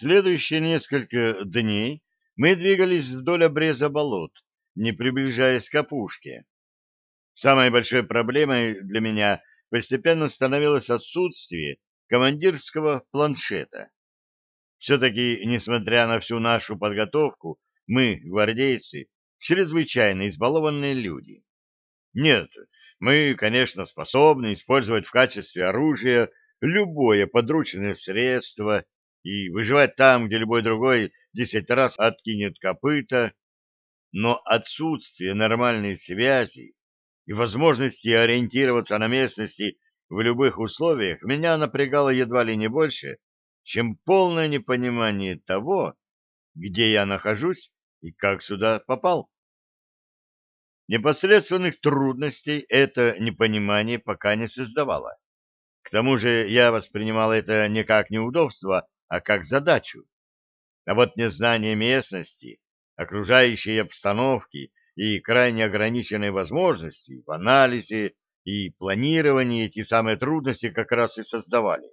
Следующие несколько дней мы двигались вдоль обреза болот, не приближаясь к опушке. Самой большой проблемой для меня постепенно становилось отсутствие командирского планшета. Все-таки, несмотря на всю нашу подготовку, мы, гвардейцы, чрезвычайно избалованные люди. Нет, мы, конечно, способны использовать в качестве оружия любое подручное средство и выживать там, где любой другой десять раз откинет копыта, но отсутствие нормальной связи и возможности ориентироваться на местности в любых условиях меня напрягало едва ли не больше, чем полное непонимание того, где я нахожусь и как сюда попал. Непосредственных трудностей это непонимание пока не создавало. К тому же я воспринимал это не как неудобство, а как задачу. А вот незнание местности, окружающей обстановки и крайне ограниченные возможности в анализе и планировании эти самые трудности как раз и создавали.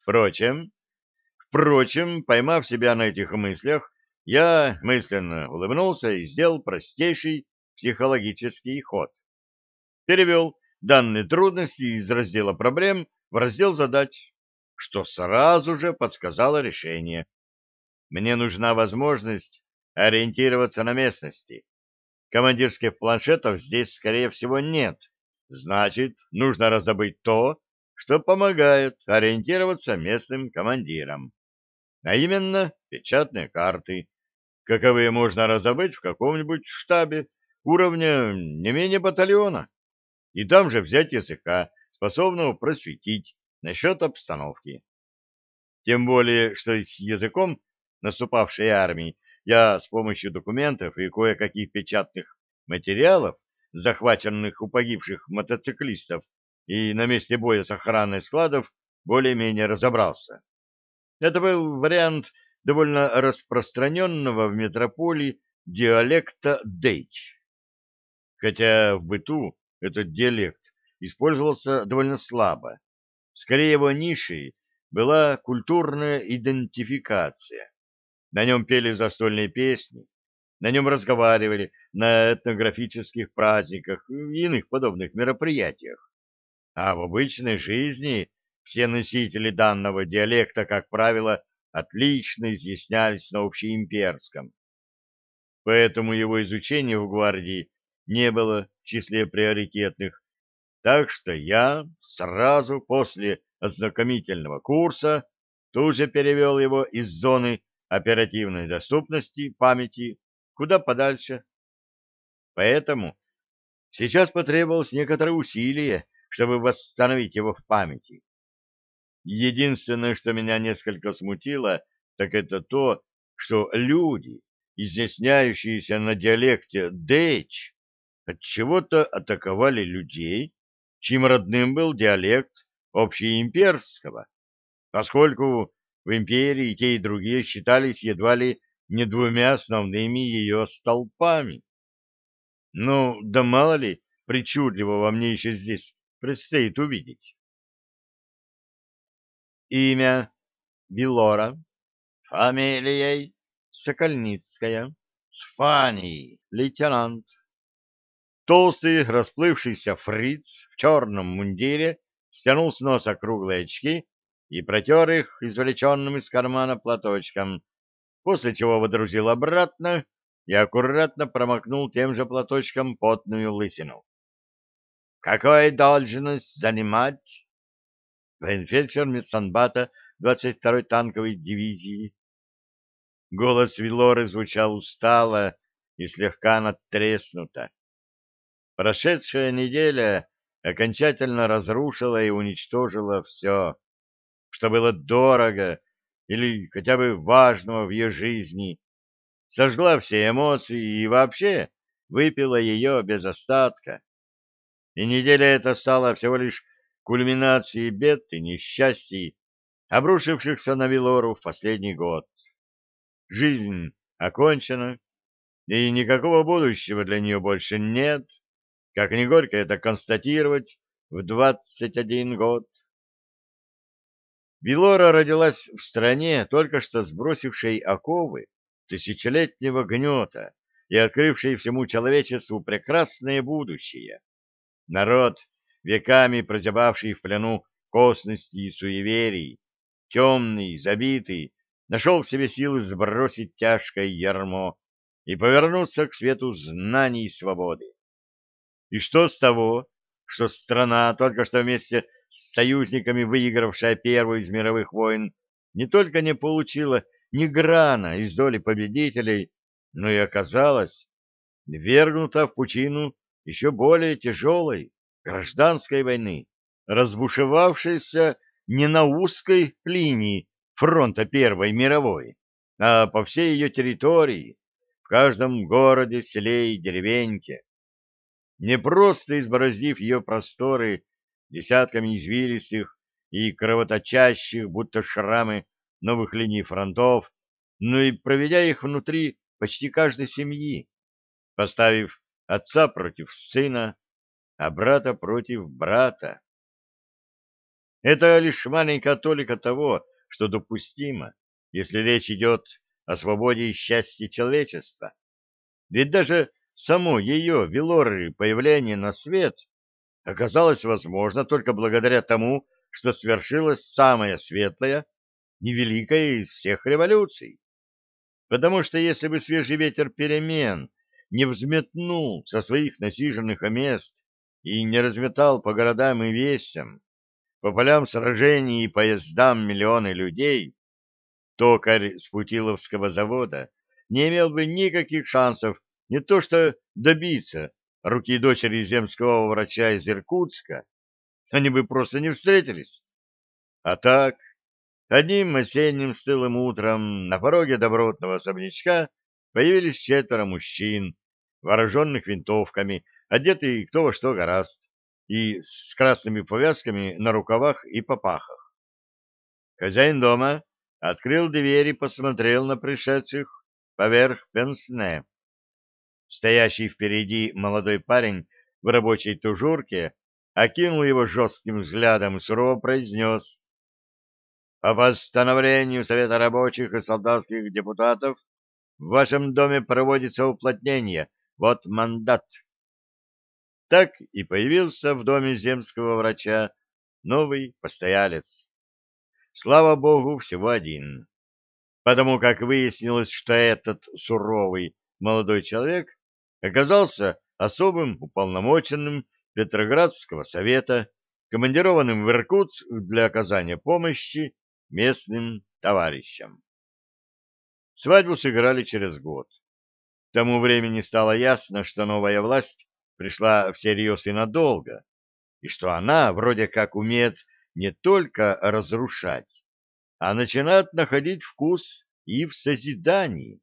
Впрочем, впрочем, поймав себя на этих мыслях, я мысленно улыбнулся и сделал простейший психологический ход. Перевел данные трудности из раздела проблем в раздел задач, что сразу же подсказало решение. Мне нужна возможность ориентироваться на местности. Командирских планшетов здесь, скорее всего, нет. Значит, нужно раздобыть то, что помогает ориентироваться местным командирам. А именно, печатные карты, каковые можно раздобыть в каком-нибудь штабе уровня не менее батальона, и там же взять языка, способного просветить насчет обстановки. Тем более, что с языком наступавшей армии я с помощью документов и кое-каких печатных материалов, захваченных у погибших мотоциклистов и на месте боя с охраной складов, более-менее разобрался. Это был вариант довольно распространенного в метрополии диалекта дейч хотя в быту этот диалект использовался довольно слабо. Скорее его нишей была культурная идентификация. На нем пели застольные песни, на нем разговаривали на этнографических праздниках и иных подобных мероприятиях. А в обычной жизни все носители данного диалекта, как правило, отлично изъяснялись на общеимперском. Поэтому его изучение в гвардии не было в числе приоритетных, так что я сразу после ознакомительного курса тут же перевел его из зоны оперативной доступности памяти куда подальше. Поэтому сейчас потребовалось некоторое усилие, чтобы восстановить его в памяти. Единственное, что меня несколько смутило, так это то, что люди, изъясняющиеся на диалекте «дэч», отчего-то атаковали людей, чьим родным был диалект общеимперского, поскольку в империи те и другие считались едва ли не двумя основными ее столпами. Ну, да мало ли, причудливого мне еще здесь предстоит увидеть. Имя Белора, фамилией Сокольницкая, с фанией лейтенант. Толстый, расплывшийся фриц в черном мундире стянул с носа круглые очки и протер их извлеченным из кармана платочком, после чего водрузил обратно и аккуратно промокнул тем же платочком потную лысину. — Какую должность занимать? Военфельдшер медсанбата 22-й танковой дивизии. Голос Вилоры звучал устало и слегка надтреснуто. Прошедшая неделя окончательно разрушила и уничтожила все, что было дорого или хотя бы важного в ее жизни, сожгла все эмоции и вообще выпила ее без остатка. И неделя эта стала всего лишь кульминацией бед и несчастий, обрушившихся на Вилору в последний год. Жизнь окончена, и никакого будущего для нее больше нет, как не горько это констатировать в двадцать один год. Вилора родилась в стране, только что сбросившей оковы тысячелетнего гнета и открывшей всему человечеству прекрасное будущее. Народ, веками прозябавший в плену косности и суеверий, темный, забитый, нашел в себе силы сбросить тяжкое ярмо и повернуться к свету знаний и свободы. И что с того, что страна, только что вместе с союзниками выигравшая первую из мировых войн, не только не получила ни грана из доли победителей, но и оказалась вергнута в пучину еще более тяжелой гражданской войны, разбушевавшейся не на узкой линии фронта Первой мировой, а по всей ее территории, в каждом городе, селе и деревеньке. Не просто избороздив ее просторы десятками извилистых и кровоточащих, будто шрамы новых линий фронтов, но и проведя их внутри почти каждой семьи, поставив отца против сына, а брата против брата. Это лишь маленькая толика того, что допустимо, если речь идет о свободе и счастье человечества. Ведь даже само ее, Вилоры, появление на свет оказалось возможно только благодаря тому, что свершилась самая светлая и великая из всех революций. Потому что если бы свежий ветер перемен не взметнул со своих насиженных мест и не разметал по городам и весям, по полям сражений и поездам миллионы людей, токарь с Путиловского завода не имел бы никаких шансов не то что добиться руки дочери земского врача из Иркутска, они бы просто не встретились. А так, одним осенним стылым утром на пороге добротного особнячка появились четверо мужчин, вооруженных винтовками, одетые кто во что гораст, и с красными повязками на рукавах и попахах. Хозяин дома открыл дверь и посмотрел на пришедших поверх пенсне. Стоящий впереди молодой парень в рабочей тужурке окинул его жестким взглядом и сурово произнес. «По постановлению Совета рабочих и солдатских депутатов в вашем доме проводится уплотнение. Вот мандат». Так и появился в доме земского врача новый постоялец. Слава богу, всего один. Потому как выяснилось, что этот суровый молодой человек оказался особым уполномоченным Петроградского совета, командированным в Иркутск для оказания помощи местным товарищам. Свадьбу сыграли через год. К тому времени стало ясно, что новая власть пришла всерьез и надолго, и что она вроде как умеет не только разрушать, а начинает находить вкус и в созидании.